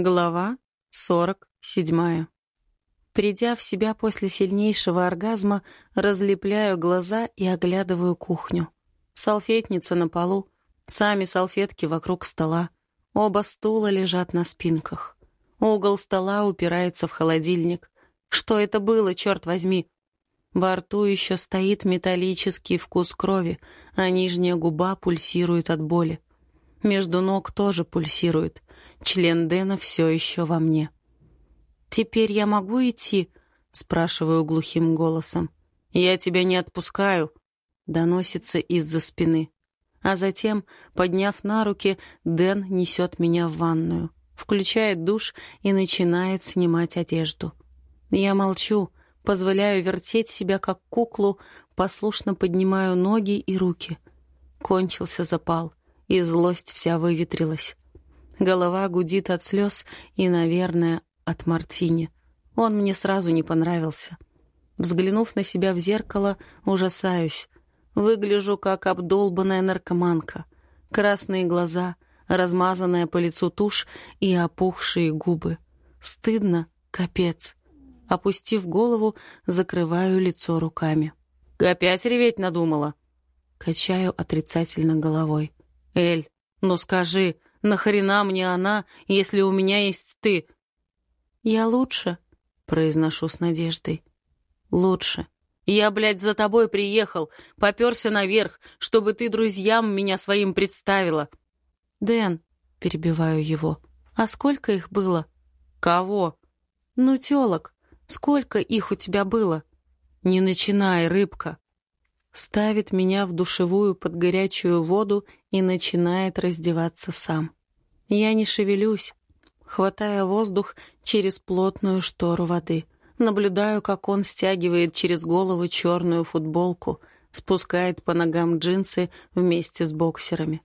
Глава 47. Придя в себя после сильнейшего оргазма, разлепляю глаза и оглядываю кухню. Салфетница на полу, сами салфетки вокруг стола. Оба стула лежат на спинках. Угол стола упирается в холодильник. Что это было, черт возьми? Во рту еще стоит металлический вкус крови, а нижняя губа пульсирует от боли. Между ног тоже пульсирует. Член Дэна все еще во мне. «Теперь я могу идти?» — спрашиваю глухим голосом. «Я тебя не отпускаю», — доносится из-за спины. А затем, подняв на руки, Дэн несет меня в ванную, включает душ и начинает снимать одежду. Я молчу, позволяю вертеть себя как куклу, послушно поднимаю ноги и руки. Кончился запал и злость вся выветрилась. Голова гудит от слез и, наверное, от мартини. Он мне сразу не понравился. Взглянув на себя в зеркало, ужасаюсь. Выгляжу, как обдолбанная наркоманка. Красные глаза, размазанная по лицу тушь и опухшие губы. Стыдно, капец. Опустив голову, закрываю лицо руками. «Опять реветь надумала?» Качаю отрицательно головой. «Эль, ну скажи, нахрена мне она, если у меня есть ты?» «Я лучше», — произношу с надеждой. «Лучше. Я, блядь, за тобой приехал, попёрся наверх, чтобы ты друзьям меня своим представила». «Дэн», — перебиваю его, — «а сколько их было?» «Кого?» «Ну, тёлок. Сколько их у тебя было?» «Не начинай, рыбка ставит меня в душевую под горячую воду и начинает раздеваться сам. Я не шевелюсь, хватая воздух через плотную штору воды. Наблюдаю, как он стягивает через голову черную футболку, спускает по ногам джинсы вместе с боксерами.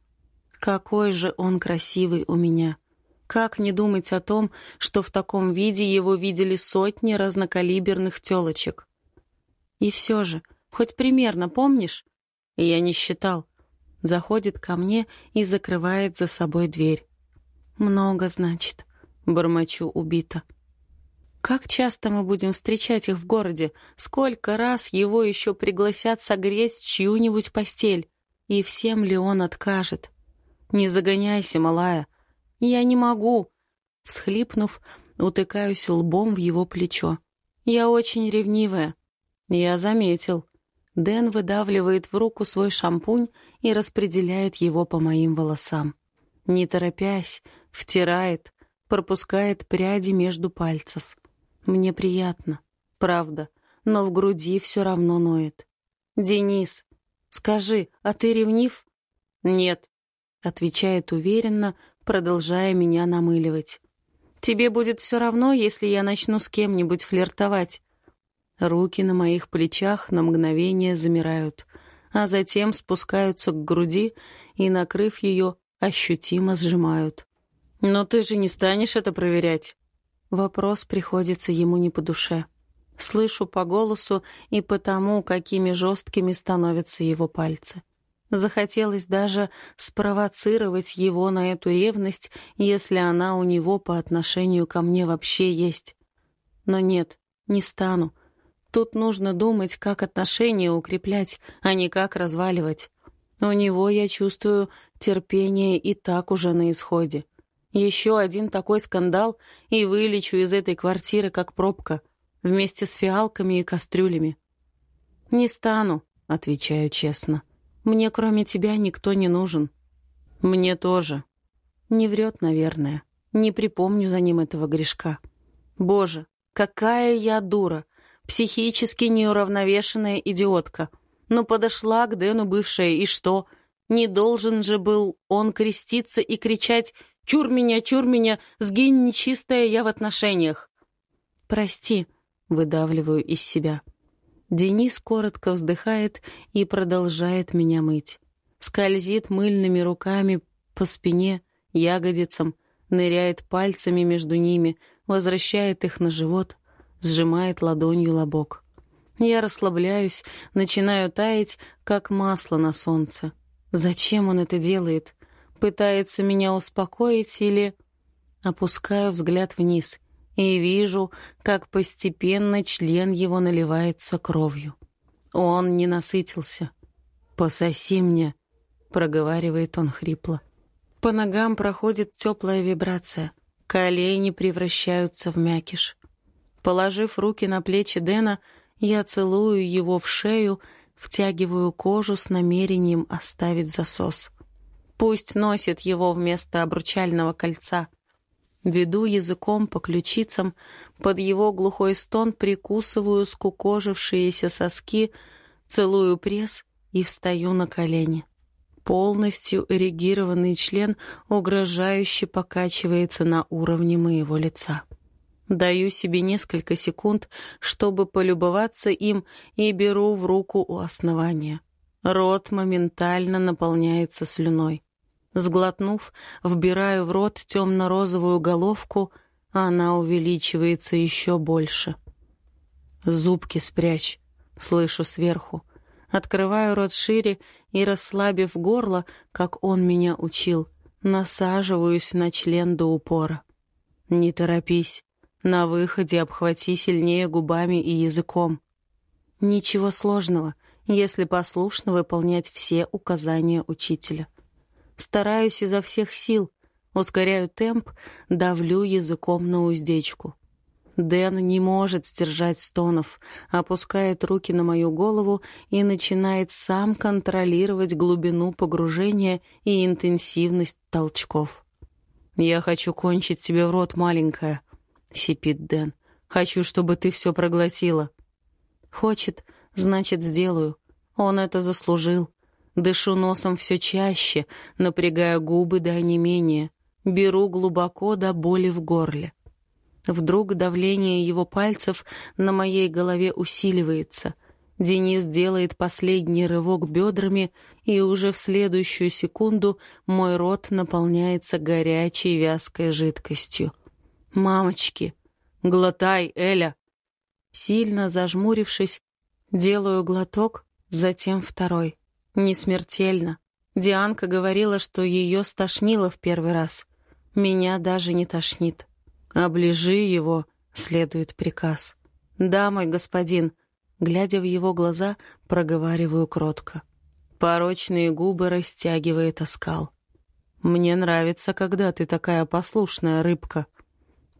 Какой же он красивый у меня! Как не думать о том, что в таком виде его видели сотни разнокалиберных телочек? И все же, Хоть примерно помнишь? Я не считал. Заходит ко мне и закрывает за собой дверь. Много, значит. Бормочу убито. Как часто мы будем встречать их в городе? Сколько раз его еще пригласят согреть чью-нибудь постель? И всем ли он откажет? Не загоняйся, малая. Я не могу. Всхлипнув, утыкаюсь лбом в его плечо. Я очень ревнивая. Я заметил. Дэн выдавливает в руку свой шампунь и распределяет его по моим волосам. Не торопясь, втирает, пропускает пряди между пальцев. Мне приятно, правда, но в груди все равно ноет. «Денис, скажи, а ты ревнив?» «Нет», — отвечает уверенно, продолжая меня намыливать. «Тебе будет все равно, если я начну с кем-нибудь флиртовать. Руки на моих плечах на мгновение замирают, а затем спускаются к груди и, накрыв ее, ощутимо сжимают. «Но ты же не станешь это проверять?» Вопрос приходится ему не по душе. Слышу по голосу и по тому, какими жесткими становятся его пальцы. Захотелось даже спровоцировать его на эту ревность, если она у него по отношению ко мне вообще есть. Но нет, не стану. Тут нужно думать, как отношения укреплять, а не как разваливать. У него, я чувствую, терпение и так уже на исходе. Еще один такой скандал, и вылечу из этой квартиры как пробка, вместе с фиалками и кастрюлями. «Не стану», — отвечаю честно. «Мне кроме тебя никто не нужен». «Мне тоже». Не врет, наверное. Не припомню за ним этого грешка. «Боже, какая я дура!» Психически неуравновешенная идиотка. Но подошла к Дэну бывшая, и что? Не должен же был он креститься и кричать «Чур меня, чур меня, сгинь нечистая я в отношениях!» «Прости», — выдавливаю из себя. Денис коротко вздыхает и продолжает меня мыть. Скользит мыльными руками по спине, ягодицам, ныряет пальцами между ними, возвращает их на живот, сжимает ладонью лобок. Я расслабляюсь, начинаю таять, как масло на солнце. Зачем он это делает? Пытается меня успокоить или... Опускаю взгляд вниз и вижу, как постепенно член его наливается кровью. Он не насытился. «Пососи мне», — проговаривает он хрипло. По ногам проходит теплая вибрация. Колени превращаются в мякиш. Положив руки на плечи Дэна, я целую его в шею, втягиваю кожу с намерением оставить засос. Пусть носит его вместо обручального кольца. Веду языком по ключицам, под его глухой стон прикусываю скукожившиеся соски, целую пресс и встаю на колени. Полностью эрегированный член угрожающе покачивается на уровне моего лица. Даю себе несколько секунд, чтобы полюбоваться им, и беру в руку у основания. Рот моментально наполняется слюной. Сглотнув, вбираю в рот темно-розовую головку, а она увеличивается еще больше. «Зубки спрячь», — слышу сверху. Открываю рот шире и, расслабив горло, как он меня учил, насаживаюсь на член до упора. «Не торопись. На выходе обхвати сильнее губами и языком. Ничего сложного, если послушно выполнять все указания учителя. Стараюсь изо всех сил, ускоряю темп, давлю языком на уздечку. Дэн не может сдержать стонов, опускает руки на мою голову и начинает сам контролировать глубину погружения и интенсивность толчков. «Я хочу кончить тебе в рот, маленькая», — сипит Дэн. «Хочу, чтобы ты все проглотила». «Хочет, значит, сделаю. Он это заслужил. Дышу носом все чаще, напрягая губы до онемения. Беру глубоко до боли в горле. Вдруг давление его пальцев на моей голове усиливается. Денис делает последний рывок бедрами, и уже в следующую секунду мой рот наполняется горячей вязкой жидкостью. «Мамочки! Глотай, Эля!» Сильно зажмурившись, делаю глоток, затем второй. Не смертельно. Дианка говорила, что ее стошнило в первый раз. Меня даже не тошнит. «Оближи его», — следует приказ. «Да, мой господин», — глядя в его глаза, проговариваю кротко. Порочные губы растягивает оскал. «Мне нравится, когда ты такая послушная рыбка»,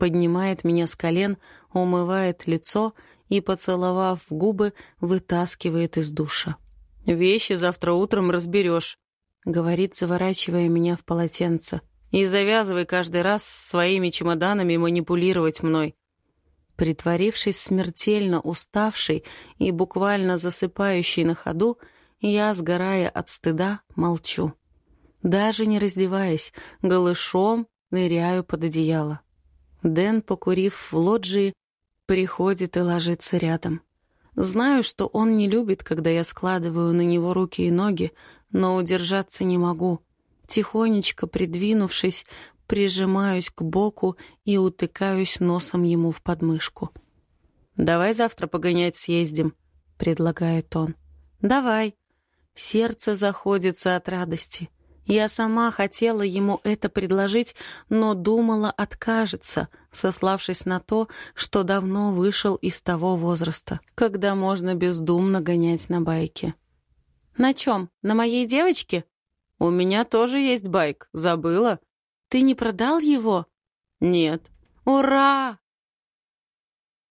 поднимает меня с колен, умывает лицо и, поцеловав в губы, вытаскивает из душа. «Вещи завтра утром разберешь», — говорит, заворачивая меня в полотенце. «И завязывай каждый раз своими чемоданами манипулировать мной». Притворившись смертельно уставшей и буквально засыпающей на ходу, я, сгорая от стыда, молчу. Даже не раздеваясь, голышом ныряю под одеяло. Дэн, покурив в лоджии, приходит и ложится рядом. Знаю, что он не любит, когда я складываю на него руки и ноги, но удержаться не могу. Тихонечко придвинувшись, прижимаюсь к боку и утыкаюсь носом ему в подмышку. «Давай завтра погонять съездим», — предлагает он. «Давай». Сердце заходится от радости. Я сама хотела ему это предложить, но думала откажется, сославшись на то, что давно вышел из того возраста, когда можно бездумно гонять на байке. «На чем? На моей девочке?» «У меня тоже есть байк. Забыла?» «Ты не продал его?» «Нет». «Ура!»